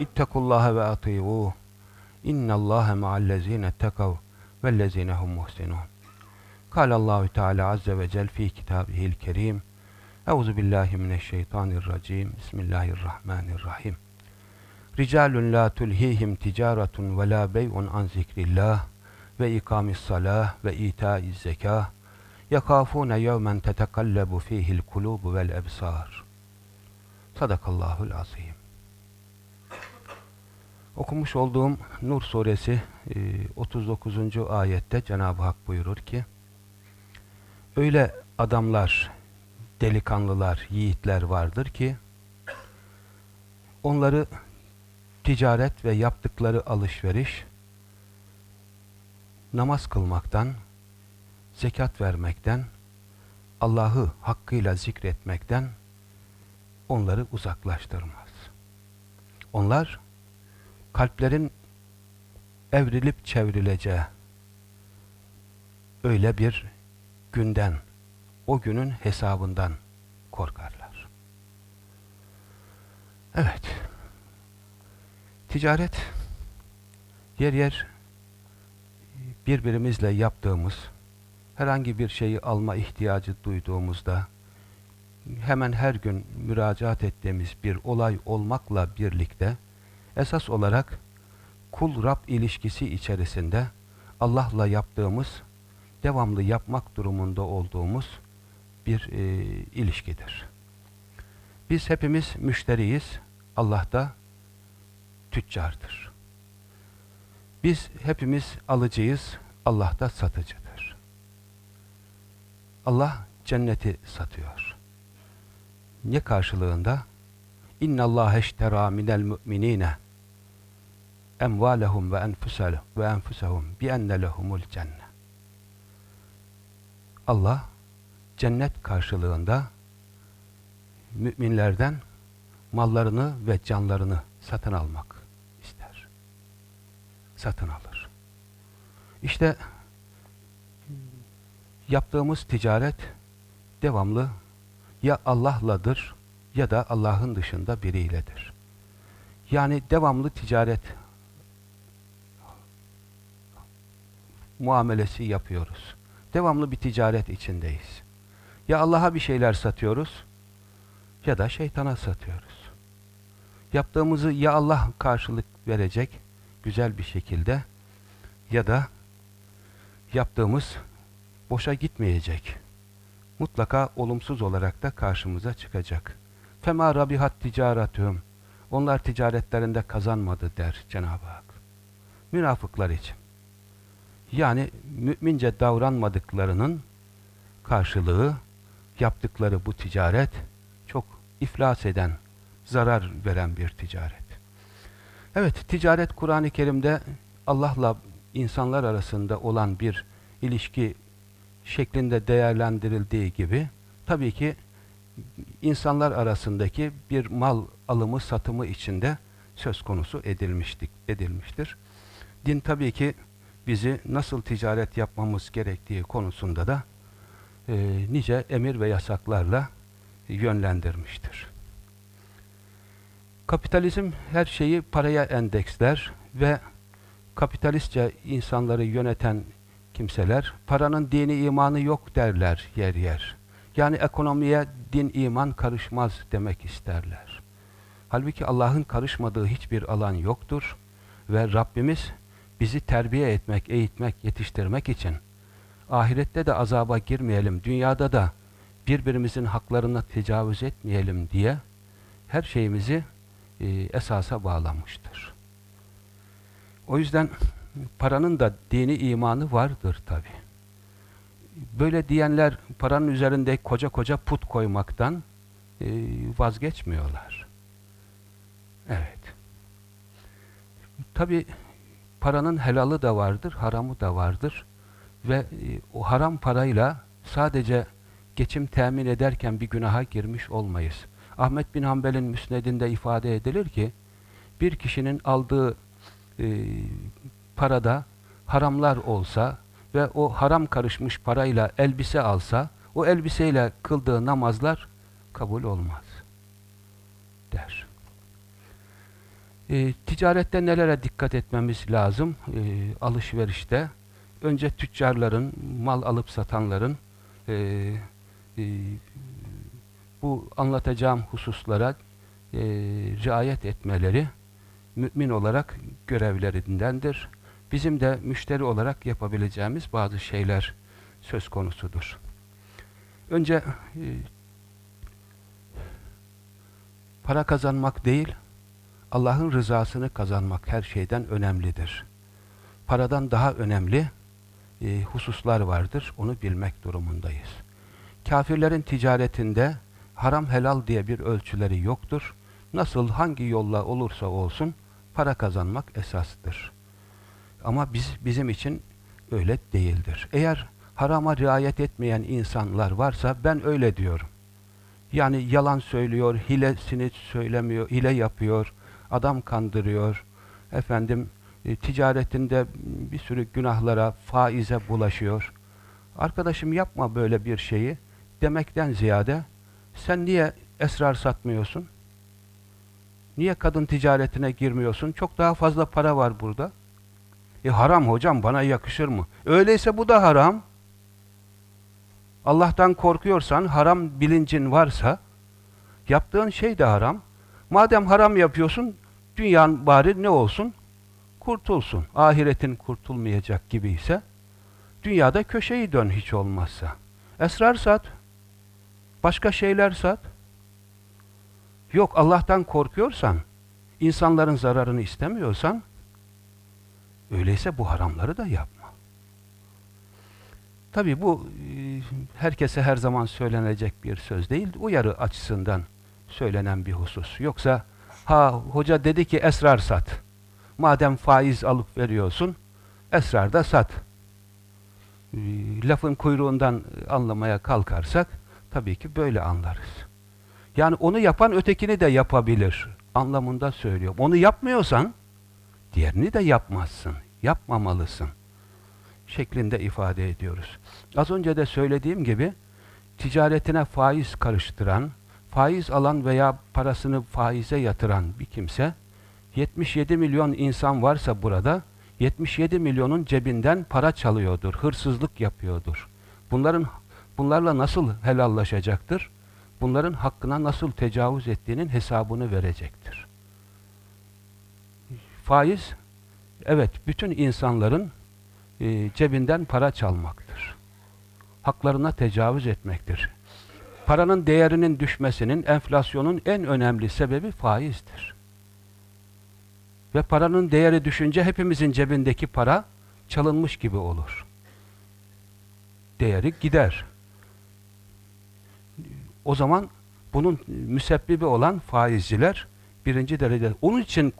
ittakullaha ve ati'uh. İnnallâhe ma'allezîne tekav vellezîne hum muhsinûn. Kâle Allahu Teala azze ve cel fî kitâbihil kerîm. Euzu billahi mineşşeytanirracim. Bismillahirrahmanirrahim. Ricalun la tulhihim ticaretun ve la bey'un an zikrillah ve ikamis salah ve itaiz zekah. Yakafune yevmen tetekallabu fihil kulubu vel ebsar. Sadakallahul azim. Okumuş olduğum Nur suresi 39. E, ayette Cenab-ı Hak buyurur ki Öyle adamlar, delikanlılar, yiğitler vardır ki onları ticaret ve yaptıkları alışveriş namaz kılmaktan, zekat vermekten, Allah'ı hakkıyla zikretmekten onları uzaklaştırmaz. Onlar kalplerin evrilip çevrileceği öyle bir günden, o günün hesabından korkarlar. Evet, ticaret yer yer birbirimizle yaptığımız herhangi bir şeyi alma ihtiyacı duyduğumuzda hemen her gün müracaat ettiğimiz bir olay olmakla birlikte esas olarak kul-Rab ilişkisi içerisinde Allah'la yaptığımız, devamlı yapmak durumunda olduğumuz bir e, ilişkidir. Biz hepimiz müşteriyiz, Allah da tüccardır. Biz hepimiz alıcıyız, Allah da satıcıdır. Allah cenneti satıyor. Ne karşılığında? İnna Allah eştera minel mu'minine emvalehum ve enfusahum ve enfusahum bi enne lehumul cennet. Allah cennet karşılığında müminlerden mallarını ve canlarını satın almak ister. Satın alır. İşte yaptığımız ticaret devamlı ya Allah'ladır ya da Allah'ın dışında biriyledir. Yani devamlı ticaret muamelesi yapıyoruz. Devamlı bir ticaret içindeyiz. Ya Allah'a bir şeyler satıyoruz ya da şeytana satıyoruz. Yaptığımızı ya Allah karşılık verecek güzel bir şekilde ya da yaptığımız boşa gitmeyecek. Mutlaka olumsuz olarak da karşımıza çıkacak. Fema rabihat ticaretühüm. Onlar ticaretlerinde kazanmadı der Cenab-ı Hak. Münafıklar için. Yani mümince davranmadıklarının karşılığı yaptıkları bu ticaret çok iflas eden, zarar veren bir ticaret. Evet, ticaret Kur'an-ı Kerim'de Allah'la insanlar arasında olan bir ilişki şeklinde değerlendirildiği gibi tabii ki insanlar arasındaki bir mal alımı satımı içinde söz konusu edilmiştir. Din tabii ki bizi nasıl ticaret yapmamız gerektiği konusunda da e, nice emir ve yasaklarla yönlendirmiştir. Kapitalizm her şeyi paraya endeksler ve kapitalistçe insanları yöneten kimseler paranın dini imanı yok derler yer yer. Yani ekonomiye din iman karışmaz demek isterler. Halbuki Allah'ın karışmadığı hiçbir alan yoktur ve Rabbimiz bizi terbiye etmek, eğitmek, yetiştirmek için ahirette de azaba girmeyelim, dünyada da birbirimizin haklarına tecavüz etmeyelim diye her şeyimizi e, esasa bağlamıştır. O yüzden paranın da dini imanı vardır tabi. Böyle diyenler paranın üzerinde koca koca put koymaktan e, vazgeçmiyorlar. Evet. Tabi paranın helalı da vardır, haramı da vardır. Ve e, o haram parayla sadece geçim temin ederken bir günaha girmiş olmayız. Ahmet bin Hanbel'in müsnedinde ifade edilir ki, bir kişinin aldığı e, parada haramlar olsa ve o haram karışmış parayla elbise alsa, o elbiseyle kıldığı namazlar kabul olmaz der. E, ticarette nelere dikkat etmemiz lazım? E, alışverişte. Önce tüccarların, mal alıp satanların e, e, bu anlatacağım hususlara e, riayet etmeleri mümin olarak görevlerindendir. Bizim de müşteri olarak yapabileceğimiz bazı şeyler söz konusudur. Önce e, para kazanmak değil, Allah'ın rızasını kazanmak her şeyden önemlidir. Paradan daha önemli e, hususlar vardır. Onu bilmek durumundayız. Kafirlerin ticaretinde haram helal diye bir ölçüleri yoktur. Nasıl hangi yolla olursa olsun para kazanmak esastır. Ama biz bizim için öyle değildir. Eğer harama riayet etmeyen insanlar varsa ben öyle diyorum. Yani yalan söylüyor, hilesini söylemiyor, hile yapıyor, adam kandırıyor, efendim e, ticaretinde bir sürü günahlara, faize bulaşıyor. Arkadaşım yapma böyle bir şeyi demekten ziyade sen niye esrar satmıyorsun? Niye kadın ticaretine girmiyorsun? Çok daha fazla para var burada. E haram hocam bana yakışır mı? Öyleyse bu da haram. Allah'tan korkuyorsan, haram bilincin varsa yaptığın şey de haram. Madem haram yapıyorsun, dünyan bari ne olsun? Kurtulsun. Ahiretin kurtulmayacak gibi ise dünyada köşeyi dön hiç olmazsa. Esrar sat. Başka şeyler sat. Yok Allah'tan korkuyorsan, insanların zararını istemiyorsan öyleyse bu haramları da yapma. Tabi bu e, herkese her zaman söylenecek bir söz değil, uyarı açısından söylenen bir husus. Yoksa ha hoca dedi ki esrar sat. Madem faiz alıp veriyorsun, esrar da sat. E, lafın kuyruğundan anlamaya kalkarsak tabii ki böyle anlarız. Yani onu yapan ötekini de yapabilir anlamında söylüyor. Onu yapmıyorsan diğerini de yapmazsın. Yapmamalısın şeklinde ifade ediyoruz. Az önce de söylediğim gibi ticaretine faiz karıştıran, faiz alan veya parasını faize yatıran bir kimse 77 milyon insan varsa burada 77 milyonun cebinden para çalıyordur, hırsızlık yapıyordur. Bunların bunlarla nasıl helallaşacaktır? Bunların hakkına nasıl tecavüz ettiğinin hesabını verecektir. Faiz evet bütün insanların e, cebinden para çalmaktır. Haklarına tecavüz etmektir. Paranın değerinin düşmesinin, enflasyonun en önemli sebebi faizdir. Ve paranın değeri düşünce hepimizin cebindeki para çalınmış gibi olur. Değeri gider. O zaman bunun müsebbibi olan faizciler birinci derecede. Onun için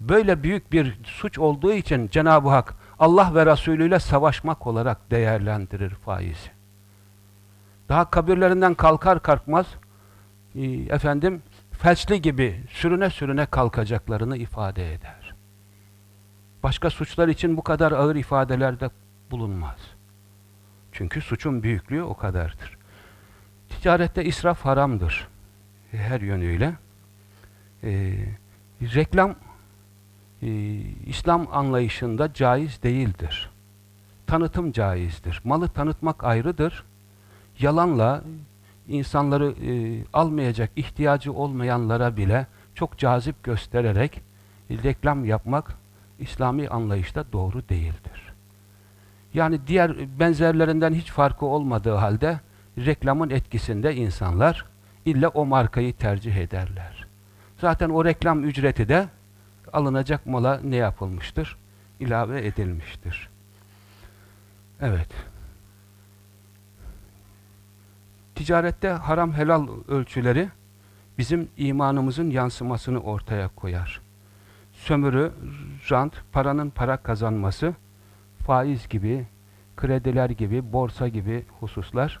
böyle büyük bir suç olduğu için Cenab-ı Hak Allah ve Resulü ile savaşmak olarak değerlendirir faizi. Daha kabirlerinden kalkar kalkmaz e, efendim felçli gibi sürüne sürüne kalkacaklarını ifade eder. Başka suçlar için bu kadar ağır ifadelerde bulunmaz. Çünkü suçun büyüklüğü o kadardır. Ticarette israf haramdır. Her yönüyle. Ee, reklam e, İslam anlayışında caiz değildir. Tanıtım caizdir. Malı tanıtmak ayrıdır. Yalanla insanları e, almayacak ihtiyacı olmayanlara bile çok cazip göstererek e, reklam yapmak İslami anlayışta doğru değildir. Yani diğer benzerlerinden hiç farkı olmadığı halde reklamın etkisinde insanlar illa o markayı tercih ederler. Zaten o reklam ücreti de alınacak mala ne yapılmıştır? İlave edilmiştir. Evet. Ticarette haram helal ölçüleri bizim imanımızın yansımasını ortaya koyar. Sömürü, rant, paranın para kazanması, faiz gibi, krediler gibi, borsa gibi hususlar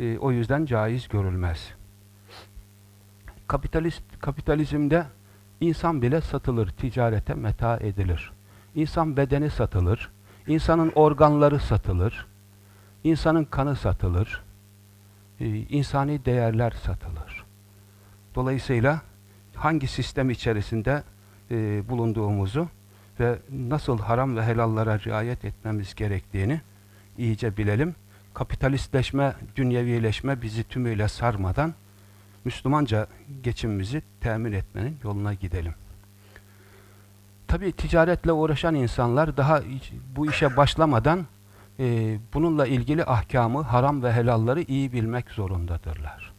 e, o yüzden caiz görülmez. Kapitalist kapitalizmde insan bile satılır, ticarete meta edilir. İnsan bedeni satılır, insanın organları satılır, insanın kanı satılır, insani değerler satılır. Dolayısıyla hangi sistem içerisinde e, bulunduğumuzu ve nasıl haram ve helallara riayet etmemiz gerektiğini iyice bilelim. Kapitalistleşme, dünyevileşme bizi tümüyle sarmadan Müslümanca geçimimizi temin etmenin yoluna gidelim. Tabii ticaretle uğraşan insanlar daha bu işe başlamadan e, bununla ilgili ahkamı, haram ve helalları iyi bilmek zorundadırlar.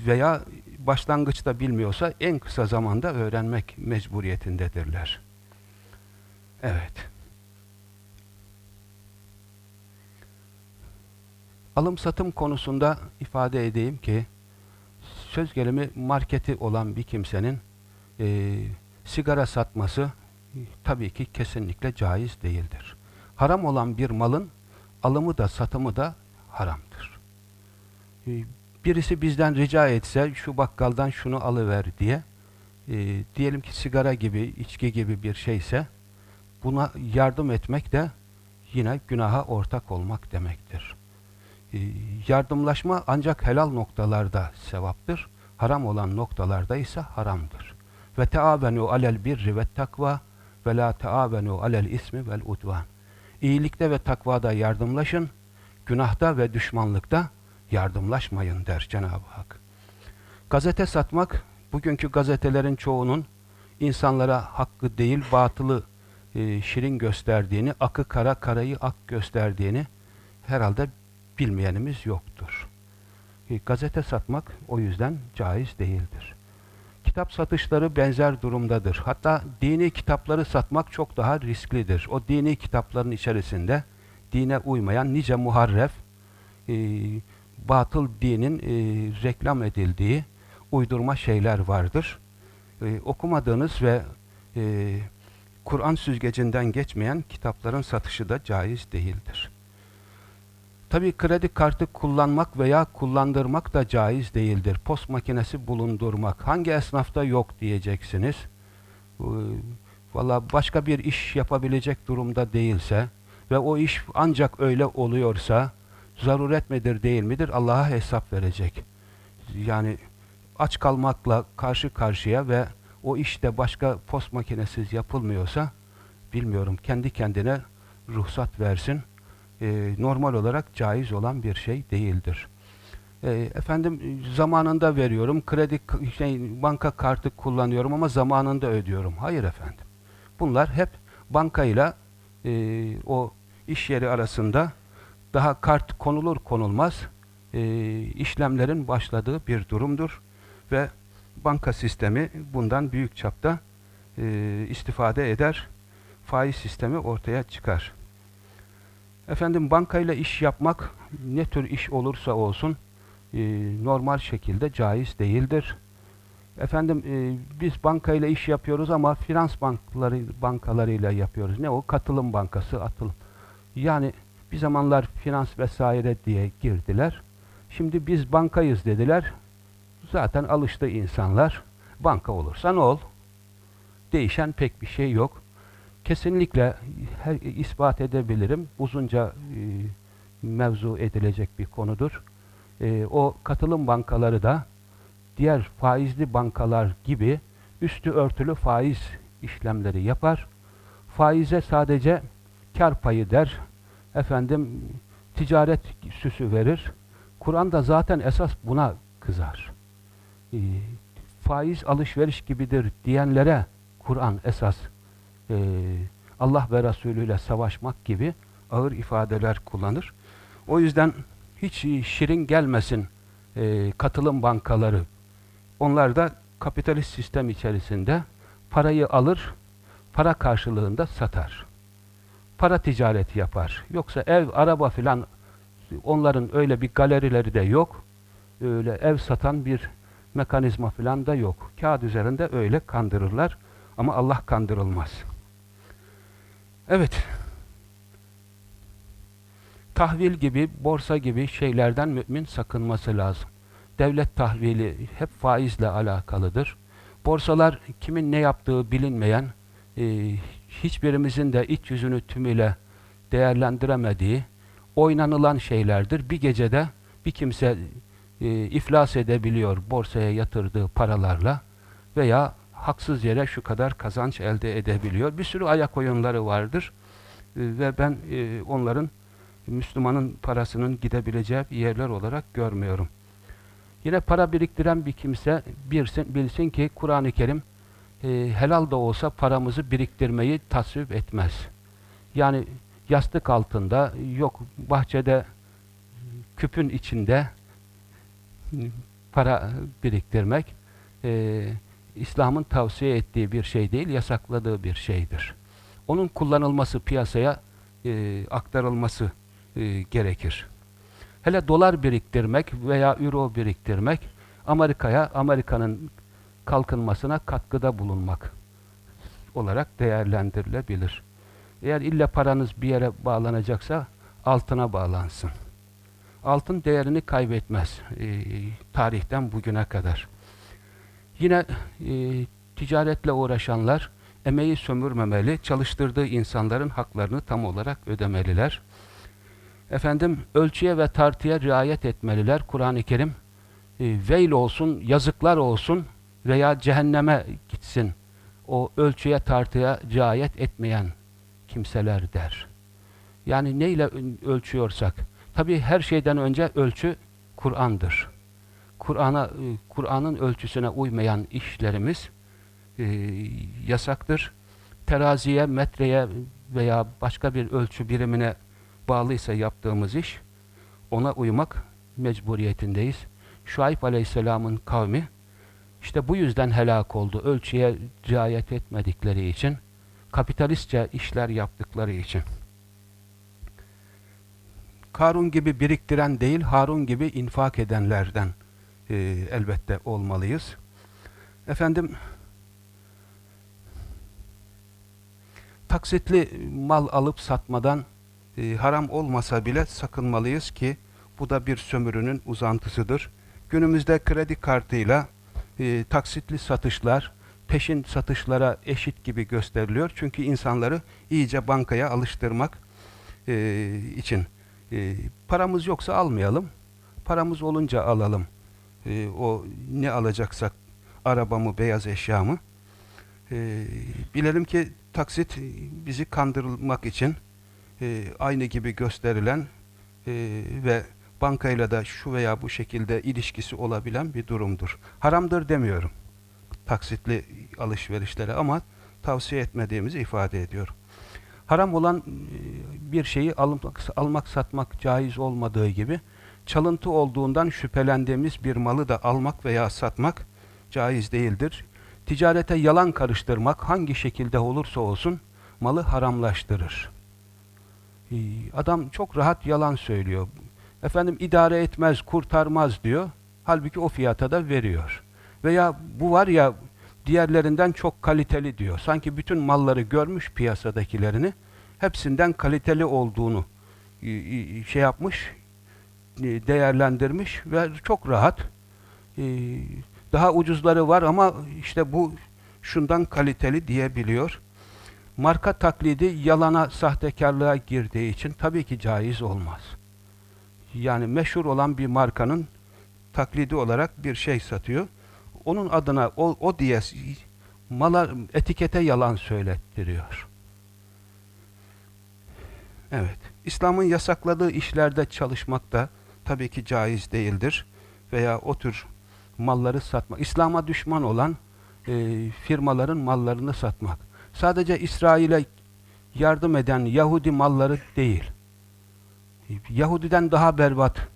Veya başlangıçta bilmiyorsa en kısa zamanda öğrenmek mecburiyetindedirler. Evet. Alım satım konusunda ifade edeyim ki söz gelimi marketi olan bir kimsenin e, sigara satması tabii ki kesinlikle caiz değildir. Haram olan bir malın alımı da satımı da haramdır. E, birisi bizden rica etse şu bakkaldan şunu alıver diye e, diyelim ki sigara gibi, içki gibi bir şeyse buna yardım etmek de yine günaha ortak olmak demektir. E, yardımlaşma ancak helal noktalarda sevaptır. Haram olan noktalarda ise haramdır. Ve teavenu alel birri ve takva ve la teavenu alel ismi vel udvan. İyilikte ve takvada yardımlaşın, günahta ve düşmanlıkta yardımlaşmayın der Cenab-ı Hak. Gazete satmak, bugünkü gazetelerin çoğunun insanlara hakkı değil batılı e, şirin gösterdiğini, akı kara karayı ak gösterdiğini herhalde bilmeyenimiz yoktur. E, gazete satmak o yüzden caiz değildir. Kitap satışları benzer durumdadır. Hatta dini kitapları satmak çok daha risklidir. O dini kitapların içerisinde dine uymayan nice muharref, e, batıl dinin e, reklam edildiği uydurma şeyler vardır. E, okumadığınız ve e, Kur'an süzgecinden geçmeyen kitapların satışı da caiz değildir. Tabi kredi kartı kullanmak veya kullandırmak da caiz değildir. Post makinesi bulundurmak. Hangi esnafta yok diyeceksiniz. Ee, Valla başka bir iş yapabilecek durumda değilse ve o iş ancak öyle oluyorsa zaruret midir değil midir Allah'a hesap verecek. Yani aç kalmakla karşı karşıya ve o işte başka post makinesiz yapılmıyorsa bilmiyorum kendi kendine ruhsat versin e, normal olarak caiz olan bir şey değildir. E, efendim zamanında veriyorum, kredi şey, banka kartı kullanıyorum ama zamanında ödüyorum. Hayır efendim. Bunlar hep bankayla e, o iş yeri arasında daha kart konulur konulmaz e, işlemlerin başladığı bir durumdur ve banka sistemi bundan büyük çapta e, istifade eder, faiz sistemi ortaya çıkar. Efendim bankayla iş yapmak ne tür iş olursa olsun e, normal şekilde caiz değildir. Efendim e, biz bankayla iş yapıyoruz ama finans bankları bankalarıyla yapıyoruz. Ne o? Katılım bankası, atılım. Yani bir zamanlar finans vesaire diye girdiler. Şimdi biz bankayız dediler. Zaten alıştı insanlar. Banka olursa ne ol? Değişen pek bir şey yok kesinlikle her, ispat edebilirim. Uzunca e, mevzu edilecek bir konudur. E, o katılım bankaları da diğer faizli bankalar gibi üstü örtülü faiz işlemleri yapar. Faize sadece kar payı der. Efendim ticaret süsü verir. Kur'an da zaten esas buna kızar. E, faiz alışveriş gibidir diyenlere Kur'an esas e, Allah ve Resulü ile savaşmak gibi ağır ifadeler kullanır. O yüzden hiç şirin gelmesin e, katılım bankaları. Onlar da kapitalist sistem içerisinde parayı alır, para karşılığında satar. Para ticareti yapar. Yoksa ev, araba filan onların öyle bir galerileri de yok. Öyle ev satan bir mekanizma filan da yok. Kağıt üzerinde öyle kandırırlar ama Allah kandırılmaz. Evet. Tahvil gibi, borsa gibi şeylerden mümin sakınması lazım. Devlet tahvili hep faizle alakalıdır. Borsalar kimin ne yaptığı bilinmeyen, e, hiçbirimizin de iç yüzünü tümüyle değerlendiremediği, oynanılan şeylerdir. Bir gecede bir kimse e, iflas edebiliyor borsaya yatırdığı paralarla veya haksız yere şu kadar kazanç elde edebiliyor. Bir sürü ayak oyunları vardır e, ve ben e, onların Müslümanın parasının gidebileceği yerler olarak görmüyorum. Yine para biriktiren bir kimse bilsin, bilsin ki Kur'an-ı Kerim e, helal da olsa paramızı biriktirmeyi tasvip etmez. Yani yastık altında, yok bahçede küpün içinde para biriktirmek e, İslam'ın tavsiye ettiği bir şey değil, yasakladığı bir şeydir. Onun kullanılması, piyasaya e, aktarılması e, gerekir. Hele dolar biriktirmek veya euro biriktirmek, Amerika'ya, Amerika'nın kalkınmasına katkıda bulunmak olarak değerlendirilebilir. Eğer illa paranız bir yere bağlanacaksa altına bağlansın. Altın değerini kaybetmez e, tarihten bugüne kadar. Yine e, ticaretle uğraşanlar emeği sömürmemeli, çalıştırdığı insanların haklarını tam olarak ödemeliler. Efendim ölçüye ve tartıya riayet etmeliler. Kur'an-ı Kerim e, veil olsun, yazıklar olsun veya cehenneme gitsin. O ölçüye tartıya riayet etmeyen kimseler der. Yani neyle ölçüyorsak, tabi her şeyden önce ölçü Kur'an'dır. Kur'an'a e, Kur'an'ın ölçüsüne uymayan işlerimiz e, yasaktır. Teraziye, metreye veya başka bir ölçü birimine bağlıysa yaptığımız iş ona uymak mecburiyetindeyiz. Şuayb Aleyhisselam'ın kavmi işte bu yüzden helak oldu. Ölçüye riayet etmedikleri için, kapitalistçe işler yaptıkları için. Karun gibi biriktiren değil, Harun gibi infak edenlerden e, elbette olmalıyız. Efendim, taksitli mal alıp satmadan e, haram olmasa bile sakınmalıyız ki bu da bir sömürünün uzantısıdır. Günümüzde kredi kartıyla e, taksitli satışlar peşin satışlara eşit gibi gösteriliyor. Çünkü insanları iyice bankaya alıştırmak e, için. E, paramız yoksa almayalım. Paramız olunca alalım. E, o ne alacaksak arabamı, beyaz eşyamı. E, bilelim ki taksit bizi kandırılmak için e, aynı gibi gösterilen e, ve bankayla da şu veya bu şekilde ilişkisi olabilen bir durumdur. Haramdır demiyorum taksitli alışverişlere ama tavsiye etmediğimizi ifade ediyor. Haram olan e, bir şeyi almak, almak satmak caiz olmadığı gibi çalıntı olduğundan şüphelendiğimiz bir malı da almak veya satmak caiz değildir. Ticarete yalan karıştırmak hangi şekilde olursa olsun malı haramlaştırır. Adam çok rahat yalan söylüyor. Efendim idare etmez, kurtarmaz diyor. Halbuki o fiyata da veriyor. Veya bu var ya diğerlerinden çok kaliteli diyor. Sanki bütün malları görmüş piyasadakilerini hepsinden kaliteli olduğunu şey yapmış, değerlendirmiş ve çok rahat. E, daha ucuzları var ama işte bu şundan kaliteli diyebiliyor marka taklidi yalana, sahtekarlığa girdiği için tabii ki caiz olmaz. Yani meşhur olan bir markanın taklidi olarak bir şey satıyor. Onun adına o, o diye mala, etikete yalan söylettiriyor. Evet. İslam'ın yasakladığı işlerde çalışmak da tabii ki caiz değildir. Veya o tür malları satmak. İslam'a düşman olan e, firmaların mallarını satmak sadece İsrail'e yardım eden Yahudi malları değil. Yahudiden daha berbat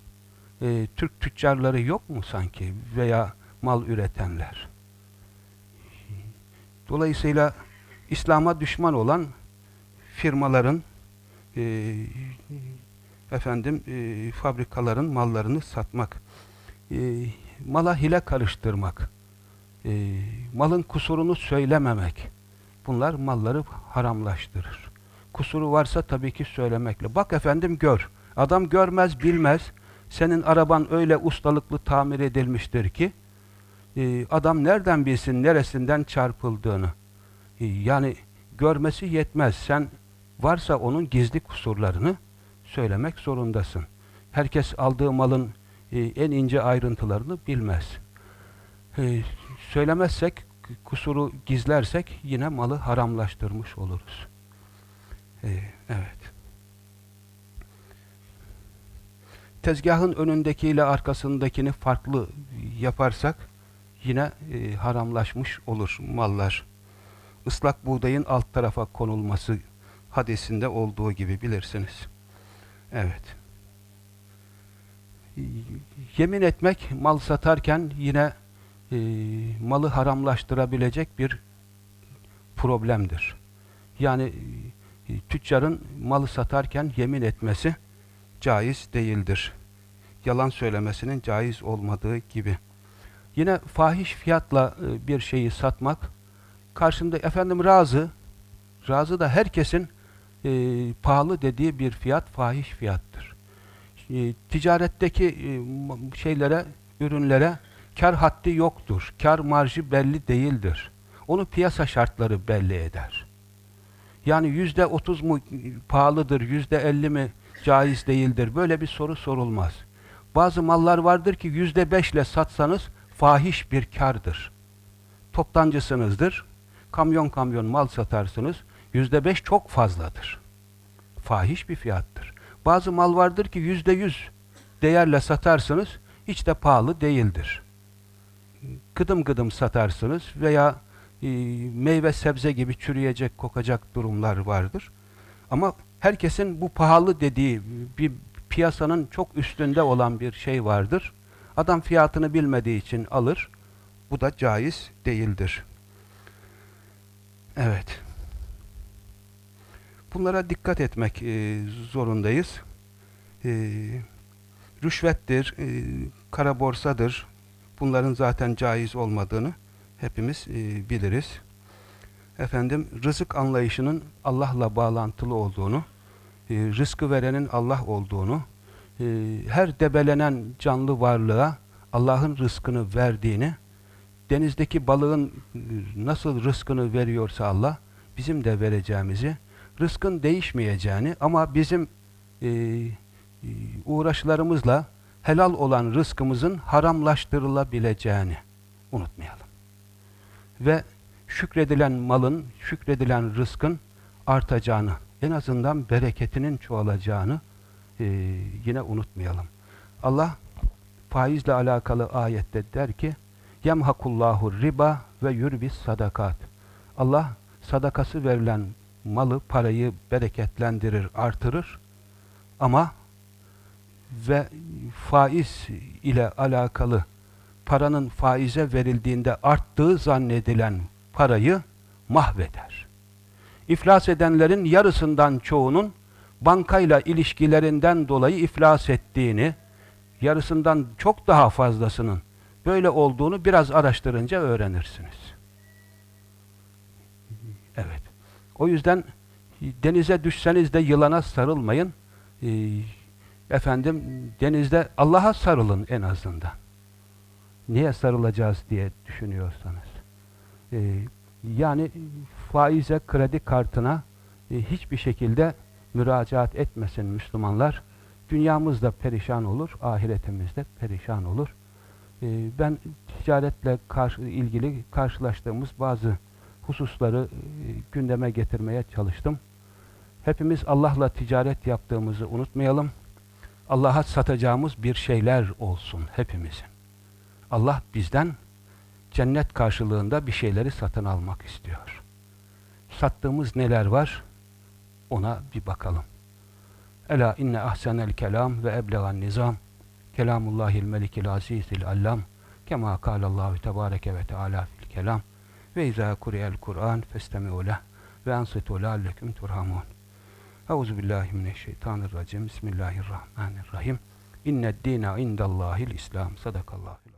e, Türk tüccarları yok mu sanki veya mal üretenler? Dolayısıyla İslam'a düşman olan firmaların e, efendim e, fabrikaların mallarını satmak, e, mala hile karıştırmak, e, malın kusurunu söylememek, bunlar malları haramlaştırır. kusuru varsa tabii ki söylemekle. Bak efendim gör. Adam görmez bilmez. Senin araban öyle ustalıklı tamir edilmiştir ki e, adam nereden bilsin neresinden çarpıldığını. E, yani görmesi yetmez. Sen varsa onun gizli kusurlarını söylemek zorundasın. Herkes aldığı malın e, en ince ayrıntılarını bilmez. E, söylemezsek, kusuru gizlersek yine malı haramlaştırmış oluruz. E, evet. Tezgahın önündekiyle arkasındakini farklı yaparsak yine e, haramlaşmış olur mallar. Islak buğdayın alt tarafa konulması hadisinde olduğu gibi bilirsiniz. Evet. Yemin etmek mal satarken yine e, malı haramlaştırabilecek bir problemdir. Yani e, tüccarın malı satarken yemin etmesi caiz değildir. Yalan söylemesinin caiz olmadığı gibi. Yine fahiş fiyatla e, bir şeyi satmak karşında efendim razı razı da herkesin e, pahalı dediği bir fiyat fahiş fiyattır. E, ticaretteki e, şeylere, ürünlere kar haddi yoktur. Kar marjı belli değildir. Onu piyasa şartları belli eder. Yani yüzde otuz mu pahalıdır, yüzde elli mi caiz değildir? Böyle bir soru sorulmaz. Bazı mallar vardır ki yüzde beşle satsanız fahiş bir kardır. Toptancısınızdır, kamyon kamyon mal satarsınız, yüzde beş çok fazladır. Fahiş bir fiyattır. Bazı mal vardır ki yüzde yüz değerle satarsınız, hiç de pahalı değildir. Gıdım gıdım satarsınız veya e, meyve sebze gibi çürüyecek, kokacak durumlar vardır. Ama herkesin bu pahalı dediği bir piyasanın çok üstünde olan bir şey vardır. Adam fiyatını bilmediği için alır. Bu da caiz değildir. Evet. Bunlara dikkat etmek e, zorundayız. E, rüşvettir, e, kara borsadır. Bunların zaten caiz olmadığını hepimiz e, biliriz. Efendim, rızık anlayışının Allah'la bağlantılı olduğunu, e, rızkı verenin Allah olduğunu, e, her debelenen canlı varlığa Allah'ın rızkını verdiğini, denizdeki balığın e, nasıl rızkını veriyorsa Allah, bizim de vereceğimizi, rızkın değişmeyeceğini ama bizim e, e, uğraşlarımızla helal olan rızkımızın haramlaştırılabileceğini unutmayalım. Ve şükredilen malın, şükredilen rızkın artacağını, en azından bereketinin çoğalacağını e, yine unutmayalım. Allah faizle alakalı ayette der ki yemhakullahu riba ve yurbis sadakat. Allah sadakası verilen malı, parayı bereketlendirir, artırır. Ama ve faiz ile alakalı paranın faize verildiğinde arttığı zannedilen parayı mahveder. İflas edenlerin yarısından çoğunun bankayla ilişkilerinden dolayı iflas ettiğini, yarısından çok daha fazlasının böyle olduğunu biraz araştırınca öğrenirsiniz. Evet. O yüzden denize düşseniz de yılana sarılmayın. Ee, efendim denizde Allah'a sarılın en azından. Niye sarılacağız diye düşünüyorsanız. Ee, yani faize, kredi kartına e, hiçbir şekilde müracaat etmesin Müslümanlar. Dünyamız da perişan olur, ahiretimiz de perişan olur. Ee, ben ticaretle ilgili karşılaştığımız bazı hususları e, gündeme getirmeye çalıştım. Hepimiz Allah'la ticaret yaptığımızı unutmayalım. Allah'a satacağımız bir şeyler olsun hepimizin. Allah bizden cennet karşılığında bir şeyleri satın almak istiyor. Sattığımız neler var? Ona bir bakalım. Ela inne ahsenel kelam ve eblegan nizam kelamullahil melikil azizil allam kema kâlallahu tebareke ve teâlâ fil kelam ve izâ kuriyel Kur'an festemi'u leh ve ansitu leallekum turhamun. Euzu billahi mineşşeytanirracim. Bismillahirrahmanirrahim. İnned dîne indallâhil İslam. Sadakallahu